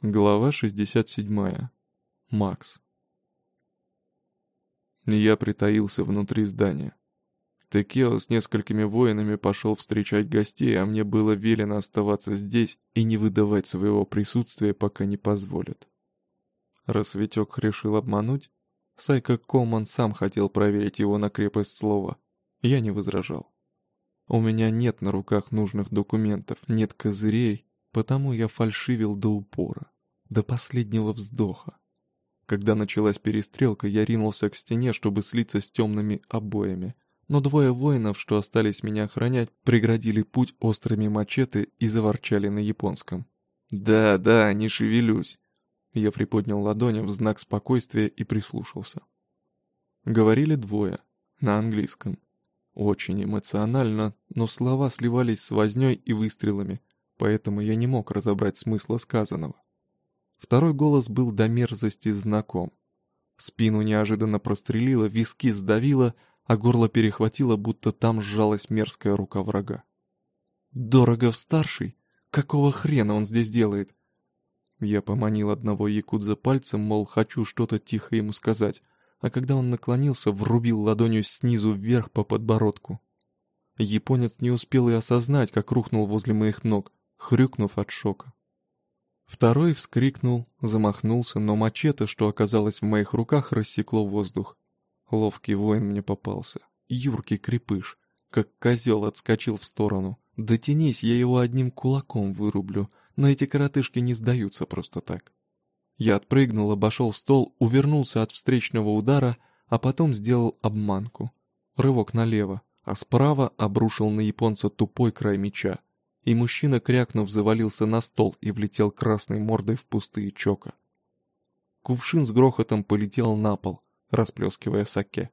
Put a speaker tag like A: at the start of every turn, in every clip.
A: Глава 67. Макс. Я притаился внутри здания. Текео с несколькими воинами пошел встречать гостей, а мне было велено оставаться здесь и не выдавать своего присутствия, пока не позволят. Рассветек решил обмануть? Сайка Коман сам хотел проверить его на крепость слова. Я не возражал. У меня нет на руках нужных документов, нет козырей, Потому я фальшивил до упора, до последнего вздоха. Когда началась перестрелка, я ринулся к стене, чтобы слиться с темными обоями. Но двое воинов, что остались меня охранять, преградили путь острыми мачете и заворчали на японском. «Да, да, не шевелюсь!» Я приподнял ладони в знак спокойствия и прислушался. Говорили двое, на английском. Очень эмоционально, но слова сливались с вознёй и выстрелами, поэтому я не мог разобрать смысла сказанного. Второй голос был до мерзости знаком. Спину неожиданно прострелило, виски сдавило, а горло перехватило, будто там сжалась мерзкая рука врага. «Дорогов-старший? Какого хрена он здесь делает?» Я поманил одного якудза пальцем, мол, хочу что-то тихо ему сказать, а когда он наклонился, врубил ладонью снизу вверх по подбородку. Японец не успел и осознать, как рухнул возле моих ног, хрюкнув от шока. Второй вскрикнул, замахнулся, но мачете, что оказалось в моих руках, рассекло воздух. Ловкий воин мне попался. Юркий крепыш. Как козел отскочил в сторону. Дотянись, я его одним кулаком вырублю, но эти коротышки не сдаются просто так. Я отпрыгнул, обошел стол, увернулся от встречного удара, а потом сделал обманку. Рывок налево, а справа обрушил на японца тупой край меча и мужчина, крякнув, завалился на стол и влетел красной мордой в пустые чока. Кувшин с грохотом полетел на пол, расплескивая саке.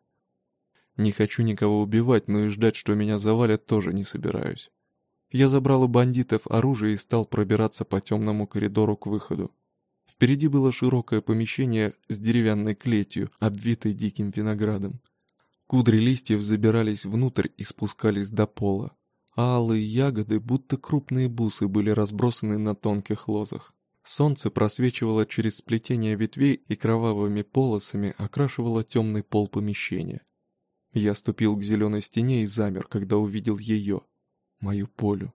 A: Не хочу никого убивать, но и ждать, что меня завалят, тоже не собираюсь. Я забрал у бандитов оружие и стал пробираться по темному коридору к выходу. Впереди было широкое помещение с деревянной клетью, обвитой диким виноградом. Кудри листьев забирались внутрь и спускались до пола алые ягоды, будто крупные бусы, были разбросаны на тонких лозах. Солнце просвечивало через сплетение ветвей и кровавыми полосами окрашивало темный пол помещения. Я ступил к зеленой стене и замер, когда увидел ее, мою полю.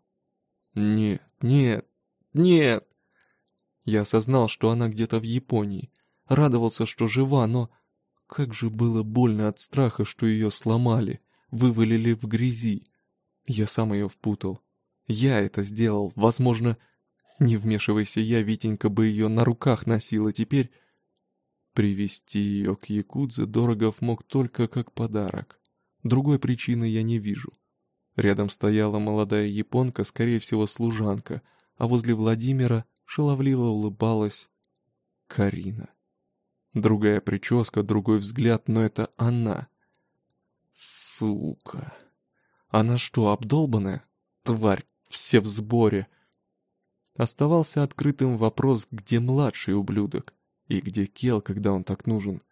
A: Нет, нет, нет! Я осознал, что она где-то в Японии. Радовался, что жива, но... Как же было больно от страха, что ее сломали, вывалили в грязи. Я сам ее впутал. Я это сделал. Возможно, не вмешивайся я, Витенька бы ее на руках носила. Теперь привести ее к Якудзе Дорогов мог только как подарок. Другой причины я не вижу. Рядом стояла молодая японка, скорее всего, служанка, а возле Владимира шаловливо улыбалась Карина. Другая прическа, другой взгляд, но это она. Сука. Она что, обдолбанная? Тварь, все в сборе. Оставался открытым вопрос, где младший ублюдок, и где Кел, когда он так нужен,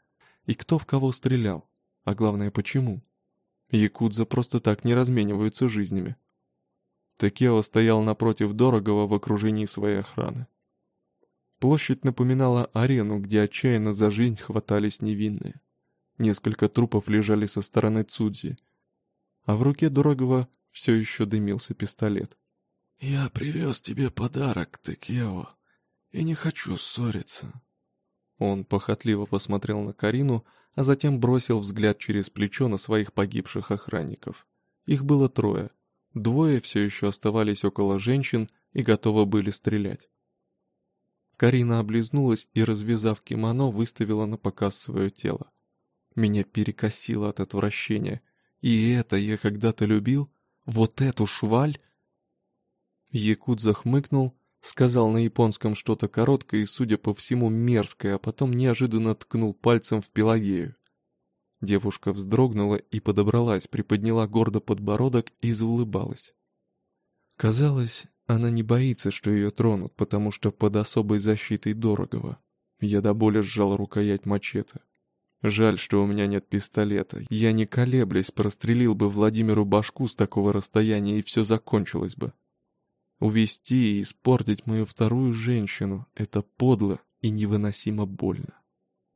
A: и кто в кого стрелял, а главное, почему. Якудза просто так не размениваются жизнями. Такео стоял напротив Дорогого в окружении своей охраны. Площадь напоминала арену, где отчаянно за жизнь хватались невинные. Несколько трупов лежали со стороны Цудзи, а в руке Дорогого все еще дымился пистолет.
B: «Я привез тебе подарок, Текео, и не хочу ссориться».
A: Он похотливо посмотрел на Карину, а затем бросил взгляд через плечо на своих погибших охранников. Их было трое. Двое все еще оставались около женщин и готовы были стрелять. Карина облизнулась и, развязав кимоно, выставила на показ свое тело. Меня перекосило от отвращения, и это я когда-то любил? Вот эту шваль? Якут захмыкнул, сказал на японском что-то короткое и, судя по всему, мерзкое, а потом неожиданно ткнул пальцем в Пелагею. Девушка вздрогнула и подобралась, приподняла гордо подбородок и заулыбалась. Казалось, она не боится, что ее тронут, потому что под особой защитой дорогого. Я до боли сжал рукоять мачете. Жаль, что у меня нет пистолета. Я не колеблясь прострелил бы Владимиру башку с такого расстояния, и все закончилось бы. Увести и испортить мою вторую женщину — это подло и невыносимо больно.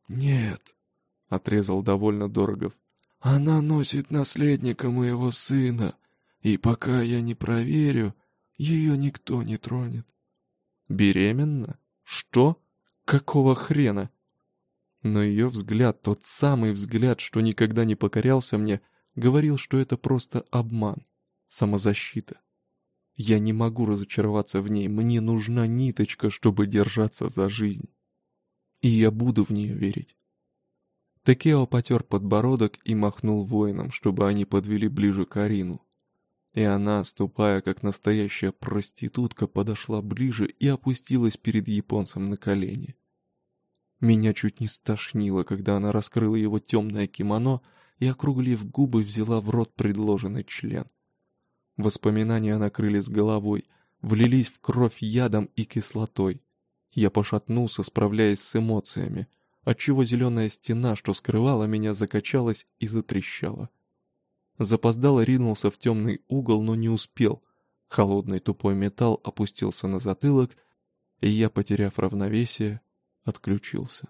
B: «Нет», —
A: отрезал довольно Дорогов.
B: «Она носит наследника моего сына, и пока я не проверю, ее никто не тронет».
A: «Беременна? Что? Какого хрена?» Но ее взгляд, тот самый взгляд, что никогда не покорялся мне, говорил, что это просто обман, самозащита. Я не могу разочароваться в ней, мне нужна ниточка, чтобы держаться за жизнь. И я буду в нее верить. Текео потер подбородок и махнул воинам, чтобы они подвели ближе к Арину. И она, ступая как настоящая проститутка, подошла ближе и опустилась перед японцем на колени. Меня чуть не стошнило, когда она раскрыла его темное кимоно и, округлив губы, взяла в рот предложенный член — Воспоминания накрыли с головой, влились в кровь ядом и кислотой. Я пошатнулся, справляясь с эмоциями, отчего зеленая стена, что скрывала меня, закачалась и затрещала. Запоздало ринулся в темный угол, но не успел. Холодный тупой металл опустился на затылок, и я, потеряв равновесие, отключился.